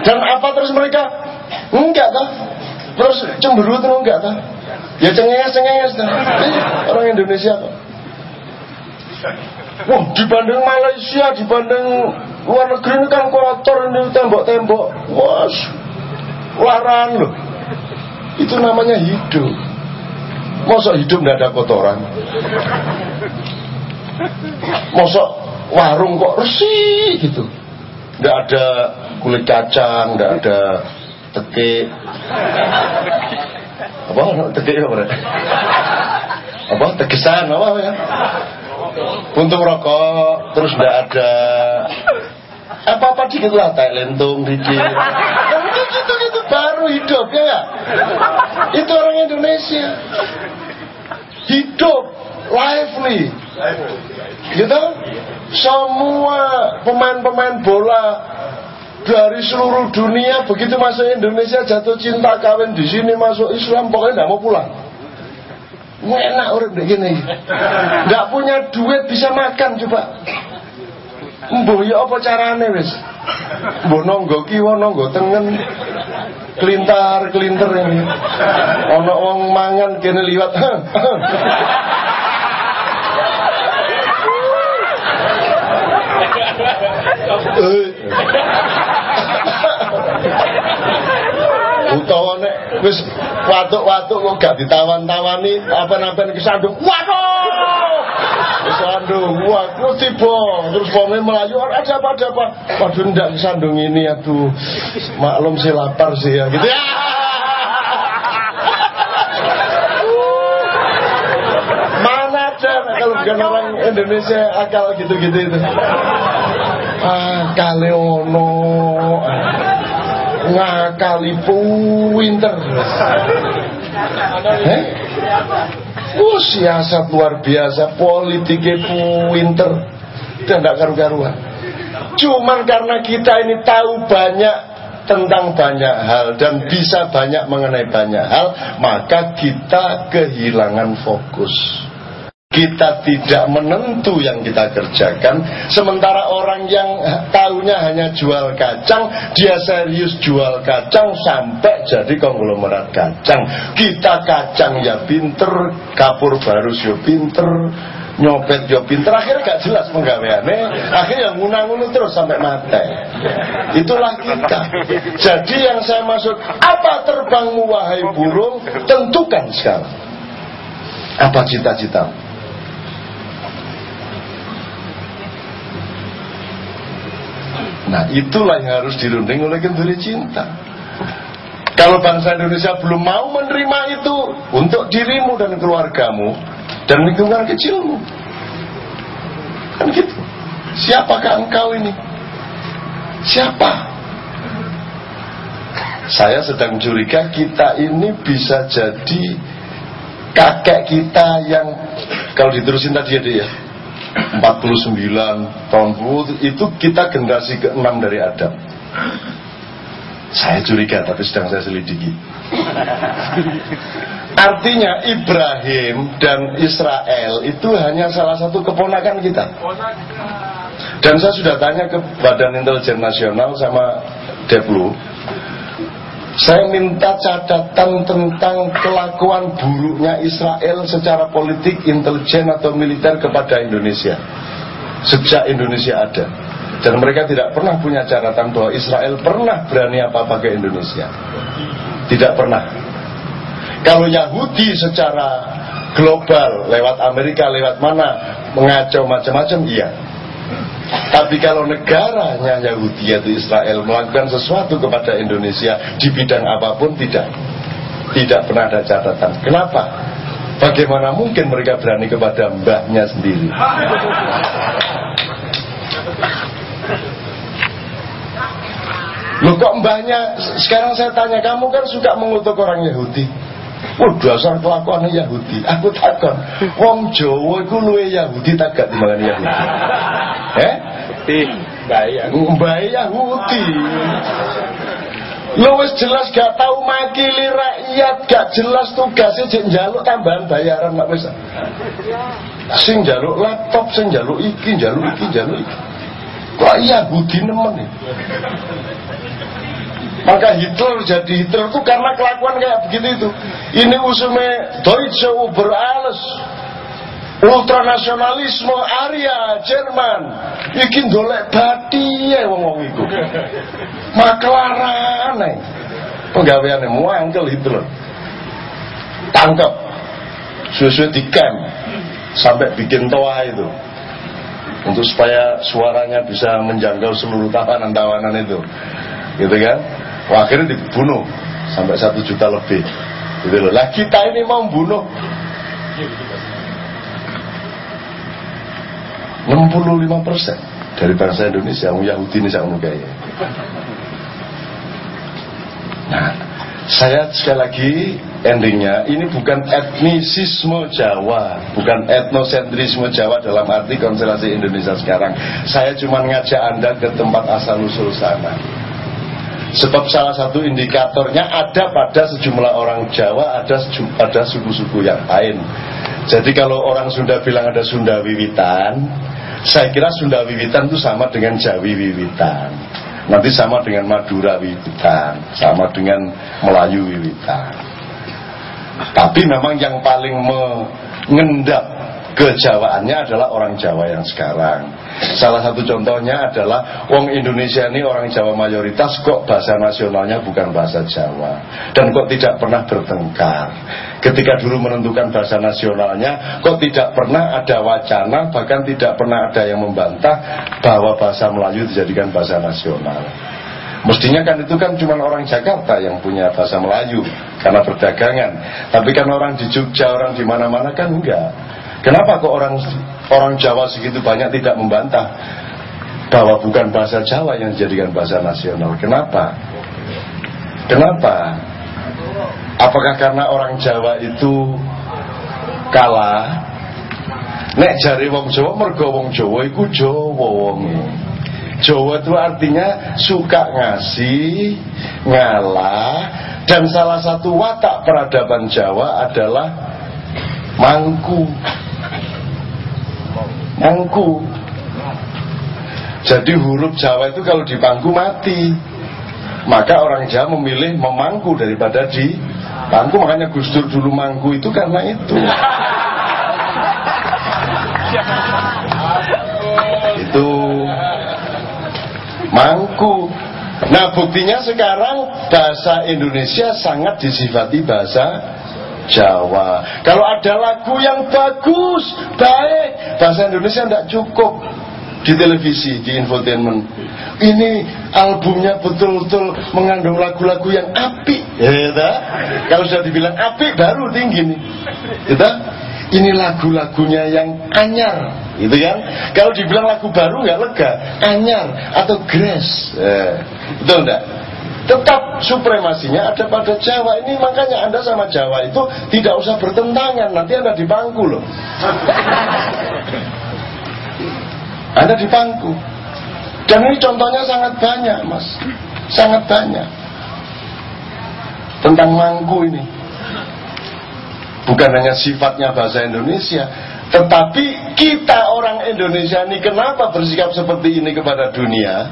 Dan apa terus mereka? Enggak toh. Terus cemberut enggak toh. Ya cengenges-cengenges Orang Indonesia toh Wah, dibanding Malaysia, dibanding luar negeri ini kan kotor ini tembok-tembok. Wah, laran loh. Itu namanya hidup. Masa hidup nggak ada kotoran? Masa warung kok bersih gitu? Nggak ada kulit kacang, nggak ada tekik. Apa? Tekik apa? Apa? Tegesan apa ya? Puntung rokok terus tidak ada. Apa-apa dikit lah tai lentung dikit gitu itu baru hidup ya gak? itu orang Indonesia. Hidup lively. Gitu semua pemain-pemain bola dari seluruh dunia begitu masuk Indonesia jatuh cinta kawin di sini masuk Islam pokoknya tidak mau pulang enak urip begini. Enggak punya duit bisa makan coba. Mbuh ya apa carane wis? Mbuh nonggo kiwa nonggo tengen. Kelintar kelinter ini. Ana wong mangan kene liwat. utawa nek wis watuk-watuk kok gak ditawan-tawani apa-apa kesandung waduh! Kesandung terus tiba. Terus pome melayu ada apa ada apa waduh ndak kesandung ini aduh. Maklum sih lapar sih ya gitu. Ya mana ada kalau bukan orang Indonesia akal gitu-gitu itu. Akal ono ngakali pinter eh? Oh siasat luar biasa Politiknya pinter Dan tidak karu-karuan. Cuman karena kita ini tahu banyak Tentang banyak hal Dan bisa banyak mengenai banyak hal Maka kita kehilangan fokus kita tidak menentu yang kita kerjakan. Sementara orang yang tahunya hanya jual kacang Dia serius jual kacang Sampai jadi konglomerat kacang. Kita kacang ya pinter Kapur barus ya pinter Nyopet ya pinter. Akhirnya gak jelas penggaweannya Akhirnya ngunang-ngunung terus sampai mati. Itulah kita. Jadi yang saya maksud Apa terbangmu wahai burung? Tentukan sekarang. Apa cita-citamu Nah itulah yang harus dirunding oleh kenduri cinta Kalau bangsa Indonesia belum mau menerima itu Untuk dirimu dan keluargamu Dan lingkungan kecilmu Kan gitu Siapakah engkau ini? Siapa? Saya sedang curiga kita ini bisa jadi kakek kita yang kalau diterusin tadi ya dia 49 tahun itu kita generasi ke-6 dari Adam. Saya curiga tapi sedang saya selidiki. Artinya Ibrahim dan Israel itu hanya salah satu keponakan kita. Dan saya sudah tanya ke Badan Intelijen Nasional sama Deplu saya minta catatan tentang kelakuan buruknya Israel secara politik, intelijen atau militer kepada Indonesia sejak Indonesia ada. Dan mereka tidak pernah punya catatan bahwa Israel pernah berani apa-apa ke Indonesia. Tidak pernah. Kalau Yahudi secara global lewat Amerika lewat mana mengacau macam-macam iya tapi kalau negaranya Yahudi yaitu Israel melakukan sesuatu kepada Indonesia di bidang apa pun tidak. Tidak pernah ada catatan. Kenapa? Bagaimana mungkin mereka berani kepada mbahnya sendiri? Loh kok mbahnya Sekarang saya tanya Kamu kan suka mengutuk orang Yahudi Oh dasar kelakuan Yahudi. Aku takon. Wong Jawa iku luwe Yahudi tak gak timbangan Yahudi. Eh? Mbak Yahudi. Lo wis jelas gak tahu makili rakyat, gak jelas tugasnya jek njaluk tambahan bayaran gak wis. Sing njaluk laptop, sing njaluk iki, njaluk iki, njaluk iki. Kok Yahudi nemen nih? Maka Hitler jadi Hitler itu karena kelakuan kayak begitu itu. Ini usulnya Deutsche Uber alles. Ultranasionalisme Arya Jerman bikin dolek bati ya wong-wong iku. Maklarane. Penggaweane muangkel Hitler. Tangkap. Susu di camp sampai bikin toa itu untuk supaya suaranya bisa menjangkau seluruh tahanan-tahanan itu gitu kan Wah, akhirnya dibunuh sampai satu juta lebih. Gitu loh. Lah kita ini mau bunuh 65 persen dari bangsa Indonesia, yang Yahudi ini sangat gaya. Nah, saya sekali lagi endingnya ini bukan etnisisme Jawa, bukan etnosentrisme Jawa dalam arti konstelasi Indonesia sekarang. Saya cuma ngajak Anda ke tempat asal usul sana. Sebab salah satu indikatornya ada pada sejumlah orang Jawa, ada ada suku-suku yang lain. Jadi kalau orang Sunda bilang ada Sunda Wiwitan, saya kira Sunda Wiwitan itu sama dengan Jawi Wiwitan. Nanti sama dengan Madura Wiwitan, sama dengan Melayu Wiwitan. Tapi memang yang paling mengendap kejawaannya adalah orang Jawa yang sekarang. Salah satu contohnya adalah Wong Indonesia ini orang Jawa mayoritas kok bahasa nasionalnya bukan bahasa Jawa dan kok tidak pernah bertengkar. Ketika dulu menentukan bahasa nasionalnya, kok tidak pernah ada wacana bahkan tidak pernah ada yang membantah bahwa bahasa Melayu dijadikan bahasa nasional. Mestinya kan itu kan cuma orang Jakarta yang punya bahasa Melayu karena perdagangan. Tapi kan orang di Jogja, orang di mana-mana kan enggak. Kenapa kok orang orang Jawa segitu banyak tidak membantah bahwa bukan bahasa Jawa yang dijadikan bahasa nasional? Kenapa? Kenapa? Apakah karena orang Jawa itu kalah? Nek jari wong Jawa mergo wong Jawa iku Jawa wong. Jawa itu artinya suka ngasih, ngalah, dan salah satu watak peradaban Jawa adalah mangku. Mangku. Jadi huruf Jawa itu kalau dipangku mati. Maka orang Jawa memilih memangku daripada di mangku. Makanya Gus Dur dulu mangku itu karena itu. itu mangku. Nah buktinya sekarang bahasa Indonesia sangat disifati bahasa Jawa. Kalau ada lagu yang bagus, baik, bahasa Indonesia tidak cukup di televisi, di infotainment. Ini albumnya betul-betul mengandung lagu-lagu yang apik. Ya, Kalau sudah dibilang apik, baru tinggi nih. Ya, ini lagu-lagunya yang anyar gitu kan kalau dibilang lagu baru nggak lega anyar atau grass eh, betul enggak tetap supremasinya ada pada Jawa. Ini makanya anda sama Jawa itu tidak usah bertentangan. Nanti anda di bangku loh. Anda di bangku dan ini contohnya sangat banyak mas. Sangat banyak. Tentang mangku ini. Bukan hanya sifatnya bahasa Indonesia. Tetapi kita orang Indonesia ini kenapa bersikap seperti ini kepada dunia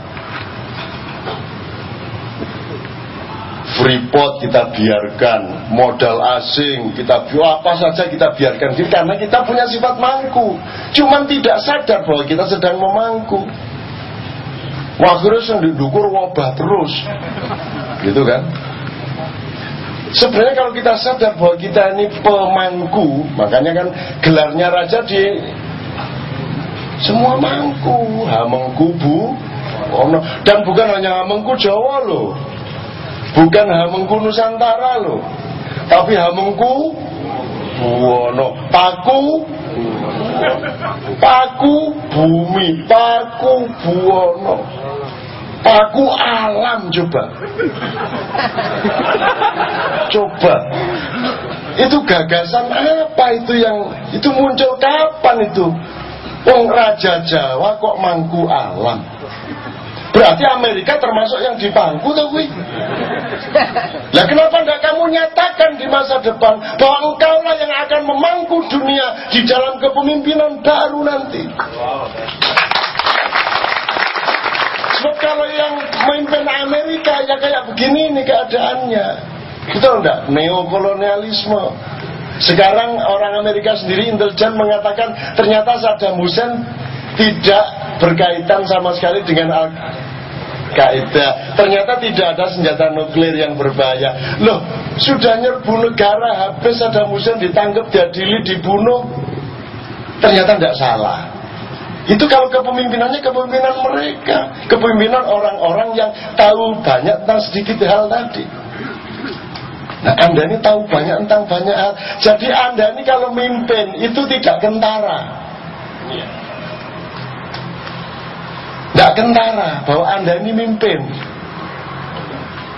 Freeport kita biarkan modal asing kita apa saja kita biarkan. Karena kita punya sifat mangku. Cuman tidak sadar bahwa kita sedang memangku. Waktu itu didukur wabah terus. Gitu kan? Sebenarnya kalau kita sadar bahwa kita ini pemangku, makanya kan gelarnya raja di semua mangku, hamengku bu, oh dan bukan hanya hamengku Jawa loh, bukan hamengku Nusantara loh, tapi hamengku Buwono, paku, paku bumi, paku Buwono. Aku alam coba. Coba. Itu gagasan apa itu yang Itu muncul kapan itu? Wong Raja Jawa kok mangku alam? Berarti Amerika termasuk yang dipangku tuh gue. Lah kenapa enggak kamu nyatakan di masa depan bahwa engkaulah yang akan memangku dunia di dalam kepemimpinan baru nanti. Sebab kalau yang memimpin Amerika ya kayak begini nih keadaannya. Betul enggak? Neokolonialisme. Sekarang orang Amerika sendiri intelijen mengatakan ternyata Saddam Hussein tidak berkaitan sama sekali dengan Qaeda. Ternyata tidak ada senjata nuklir yang berbahaya. Loh, sudah nyerbu negara habis Saddam Hussein ditangkap, diadili, dibunuh. Ternyata tidak salah. Itu kalau kepemimpinannya kepemimpinan mereka, kepemimpinan orang-orang yang tahu banyak tentang sedikit hal tadi. Nah, Anda ini tahu banyak tentang banyak hal. Jadi Anda ini kalau mimpin itu tidak kentara. Tidak kentara bahwa Anda ini mimpin.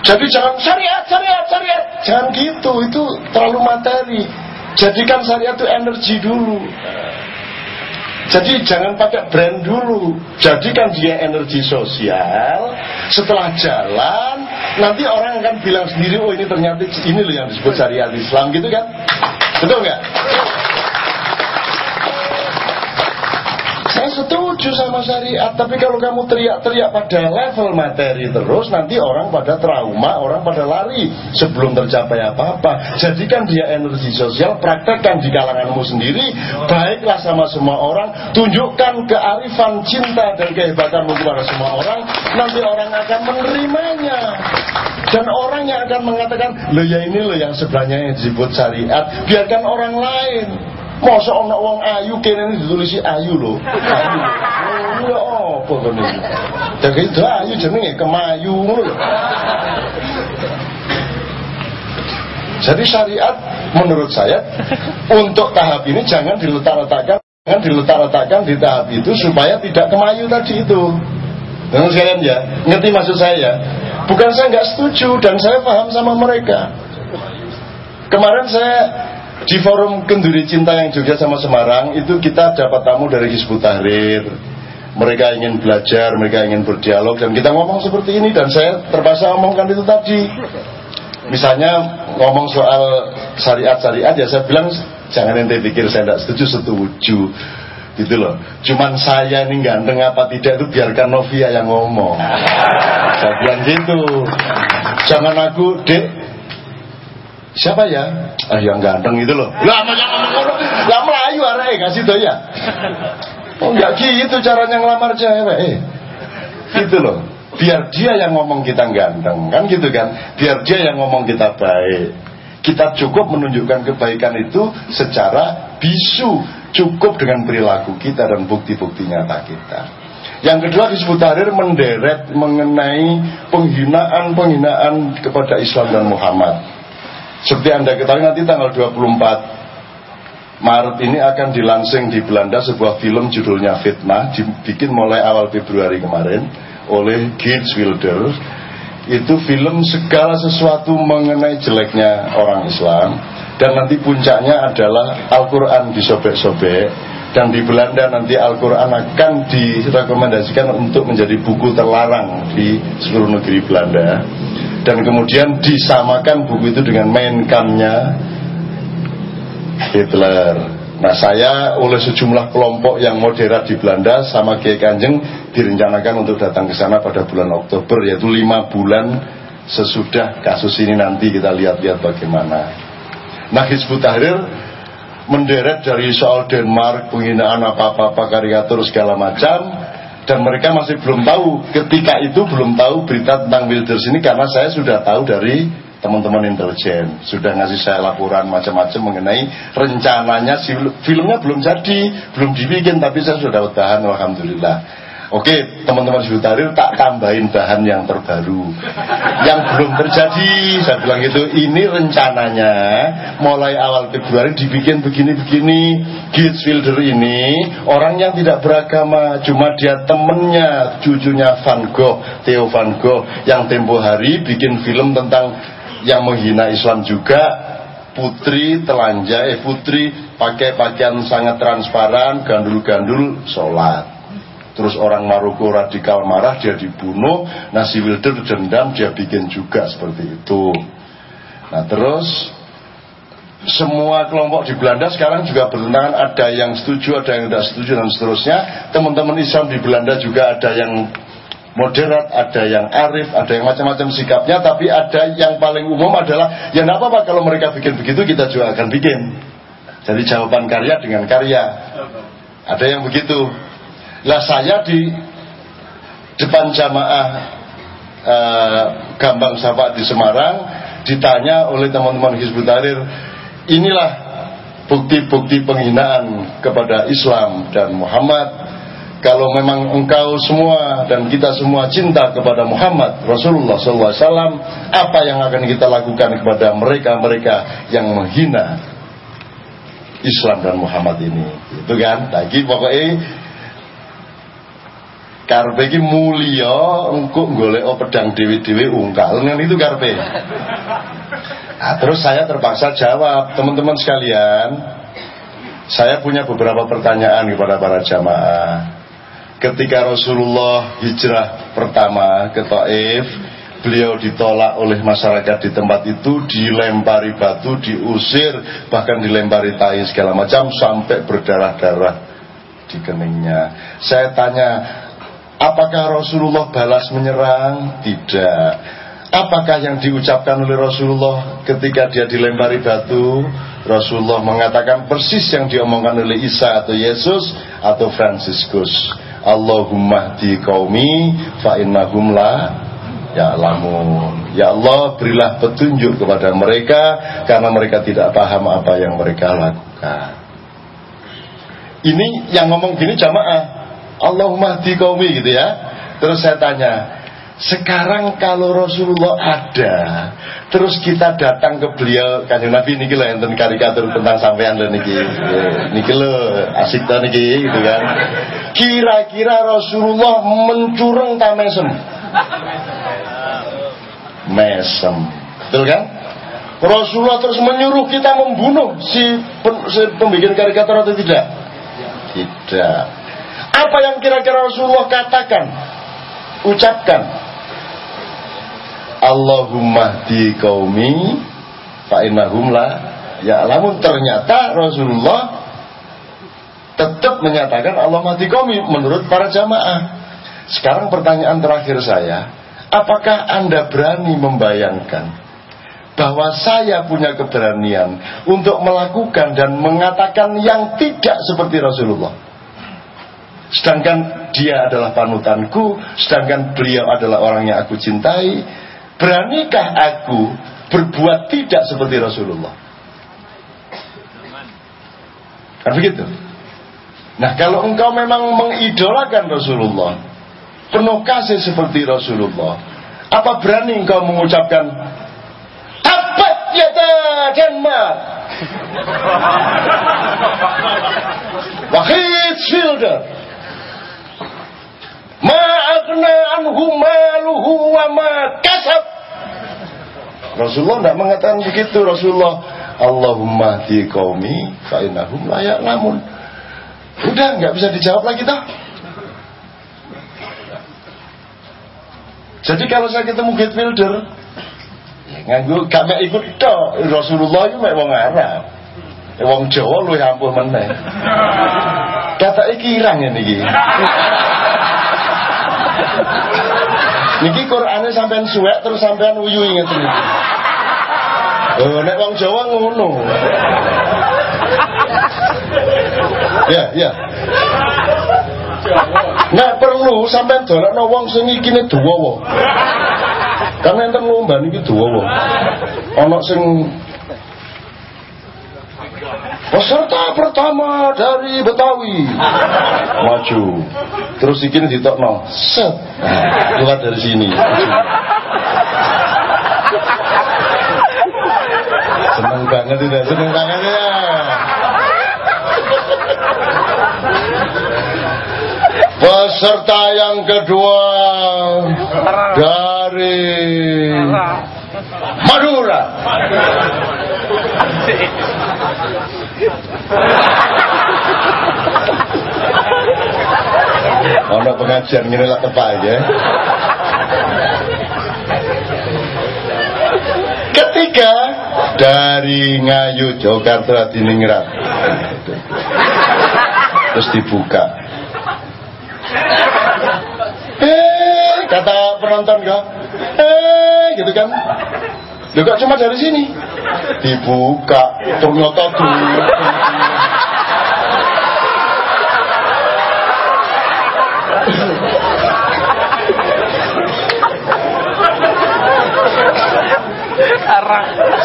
Jadi jangan syariat, syariat, syariat. Jangan gitu, itu terlalu materi. Jadikan syariat itu energi dulu. Jadi jangan pakai brand dulu. Jadikan dia energi sosial. Setelah jalan, nanti orang akan bilang sendiri, oh ini ternyata ini loh yang disebut syariat Islam gitu kan? Betul nggak? Setuju sama syariat, tapi kalau kamu teriak-teriak pada level materi terus, nanti orang pada trauma, orang pada lari sebelum tercapai apa-apa. Jadikan dia energi sosial, praktekkan di kalanganmu sendiri, baiklah sama semua orang, tunjukkan kearifan cinta dan kehebatanmu kepada semua orang, nanti orang akan menerimanya. Dan orang yang akan mengatakan, lo ya ini lo yang sebenarnya yang disebut syariat, biarkan orang lain. Masa ana wong ayu kene ditulisi ayu lho. Ayu. Ya apa kene iki? Jadi itu ayu jenenge kemayu ngono lho. Jadi syariat menurut saya untuk tahap ini jangan diletak-letakkan jangan diletak-letakkan di tahap itu supaya tidak kemayu tadi itu. Dengan sekalian ya, ngerti maksud saya? Bukan saya nggak setuju dan saya paham sama mereka. Kemarin saya di forum Kenduri Cinta yang Jogja sama Semarang itu kita dapat tamu dari Hizbut Tahrir. Mereka ingin belajar, mereka ingin berdialog dan kita ngomong seperti ini dan saya terpaksa ngomongkan itu tadi. Misalnya ngomong soal syariat-syariat ya saya bilang jangan ente pikir saya tidak setuju setuju gitu loh. Cuman saya ini ganteng apa tidak itu biarkan Novia yang ngomong. Saya bilang gitu. Jangan aku dek Siapa ya? Ah yang ganteng itu loh. Lah macam ngomong Lah melayu arek kasih tuh ya. Oh enggak gitu caranya ngelamar cewek. Eh. Gitu loh. Biar dia yang ngomong kita ganteng, kan gitu kan? Biar dia yang ngomong kita baik. Kita cukup menunjukkan kebaikan itu secara bisu, cukup dengan perilaku kita dan bukti-bukti nyata kita. Yang kedua disebut Tahrir menderet mengenai penghinaan-penghinaan kepada Islam dan Muhammad. Seperti Anda ketahui nanti tanggal 24 Maret ini akan dilansing di Belanda sebuah film judulnya Fitnah dibikin mulai awal Februari kemarin oleh Geertz Wilder. Itu film segala sesuatu mengenai jeleknya orang Islam. Dan nanti puncaknya adalah Al-Quran disobek-sobek. Dan di Belanda nanti Al-Quran akan direkomendasikan untuk menjadi buku terlarang di seluruh negeri Belanda dan kemudian disamakan buku itu dengan main kampnya Hitler. Nah saya oleh sejumlah kelompok yang moderat di Belanda sama Kiai Kanjeng direncanakan untuk datang ke sana pada bulan Oktober yaitu lima bulan sesudah kasus ini nanti kita lihat-lihat bagaimana. Nah Hizbut Tahrir menderet dari soal Denmark, penghinaan apa-apa, karikatur segala macam dan mereka masih belum tahu ketika itu belum tahu berita tentang Wilders ini karena saya sudah tahu dari teman-teman intelijen. Sudah ngasih saya laporan macam-macam mengenai rencananya filmnya belum jadi belum dibikin tapi saya sudah dapat bahan alhamdulillah Oke, teman-teman Tahrir tak tambahin bahan yang terbaru. Yang belum terjadi, saya bilang gitu. Ini rencananya mulai awal Februari dibikin begini-begini. Fielder ini orang yang tidak beragama, cuma dia temennya, cucunya Van Gogh, Theo Van Gogh, yang tempo hari bikin film tentang yang menghina Islam juga putri telanjang eh putri pakai pakaian sangat transparan gandul-gandul sholat Terus orang Maroko radikal marah dia dibunuh. Nah si Wilder dendam dia bikin juga seperti itu. Nah terus semua kelompok di Belanda sekarang juga bertentangan. Ada yang setuju ada yang tidak setuju dan seterusnya. Teman-teman Islam di Belanda juga ada yang moderat ada yang arif ada yang macam-macam sikapnya. Tapi ada yang paling umum adalah ya tidak apa-apa kalau mereka bikin begitu kita juga akan bikin. Jadi jawaban karya dengan karya. Ada yang begitu lah saya di depan jamaah uh, Gambang Sapa di Semarang ditanya oleh teman-teman Hizbut Tahrir, inilah bukti-bukti penghinaan kepada Islam dan Muhammad. Kalau memang engkau semua dan kita semua cinta kepada Muhammad Rasulullah SAW, apa yang akan kita lakukan kepada mereka-mereka yang menghina Islam dan Muhammad ini? Itu kan? Lagi pokoknya karpe iki mulia engko golek pedang dewi-dewi ungkal. Kan itu karpe. Nah, terus saya terpaksa jawab teman-teman sekalian saya punya beberapa pertanyaan kepada para jamaah. Ketika Rasulullah hijrah pertama ke Taif beliau ditolak oleh masyarakat di tempat itu dilempari batu diusir bahkan dilempari tai segala macam sampai berdarah-darah di keningnya. Saya tanya, apakah Rasulullah balas menyerang? Tidak. Apakah yang diucapkan oleh Rasulullah ketika dia dilempari batu? Rasulullah mengatakan persis yang diomongkan oleh Isa atau Yesus atau Franciscus. Allahumma di kaumi fa innahum la ya'lamun. Ya Allah, berilah petunjuk kepada mereka karena mereka tidak paham apa yang mereka lakukan. Ini yang ngomong gini jamaah. Allahumma di kaumi gitu ya. Terus saya tanya, sekarang kalau Rasulullah ada, terus kita datang ke beliau kanjeng Nabi niki lho enten karikatur tentang sampean lho niki. Niki lho asik to niki gitu kan. Kira-kira Rasulullah mencureng ta mesem? Mesem. Betul kan? Rasulullah terus menyuruh kita membunuh si pembikin karikatur atau tidak? Tidak. Apa yang kira-kira Rasulullah katakan? Ucapkan Allahumma di kaumi fa innahum la ya lamun ternyata Rasulullah tetap menyatakan Allah mati kaumi menurut para jamaah. Sekarang pertanyaan terakhir saya, apakah Anda berani membayangkan bahwa saya punya keberanian untuk melakukan dan mengatakan yang tidak seperti Rasulullah? Sedangkan dia adalah panutanku, sedangkan beliau adalah orang yang aku cintai, Beranikah aku berbuat tidak seperti Rasulullah? Kan begitu? Nah kalau engkau memang mengidolakan Rasulullah Penuh kasih seperti Rasulullah Apa berani engkau mengucapkan Tabat yata Denmark Wahid Schilder Ma'agna anhu maluhu wa ma kasab. Rasulullah tidak mengatakan begitu Rasulullah. Allahumma di kaumi fa'inahum layak namun udah nggak bisa dijawab lagi dah. Jadi kalau saya ketemu gate builder ya, nganggu gak ikut tok. Rasulullah itu mek wong Arab. Eh, wong Jawa lu ya ampuh meneh. Kata iki irang ya niki Niki Qur'ane sampean suwek terus sampean uyu inget ini. Oh, nek wong Jawa ngono. Ya, ya. Nggak perlu sampean dolekno wong sing ikine dawa. Karena enten lomba niki dawa. Ana sing Peserta pertama dari Betawi. Maju. Terus ikin ditokno. Set. Nah, Keluar dari sini. Seneng banget itu Seneng banget ya. Peserta yang kedua Dari Madura Ono pengajian ngene lah tepak ya. Ketiga dari Ngayu Jakarta Diningrat. Terus dibuka. Eh, kata penonton kok. Eh, gitu kan. Loh kok cuma dari sini? Dibuka, ternyata tuh.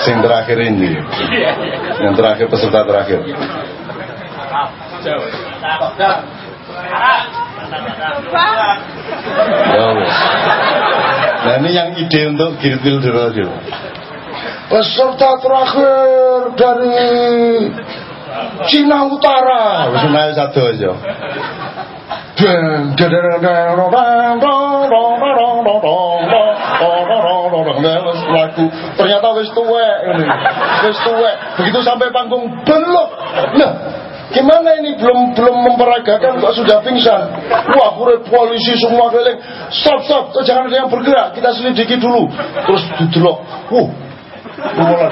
Sing terakhir ini Yang terakhir peserta terakhir Ya Nah ini yang ide untuk Girpil Radio Peserta terakhir dari Cina Utara Wis satu aja lagu ternyata wis tuwek ini wis tuwek begitu sampai panggung belum nah Gimana ini belum belum memperagakan kok sudah pingsan? Wah, kure polisi semua keliling. Stop, stop, jangan ada yang bergerak. Kita selidiki dulu. Terus didelok. Uh, Wulan.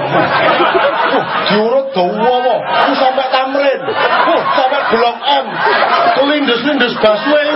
Diurut dawa. Ku Tamrin. Ku sampe Blok M. Kelindus-lindus busway.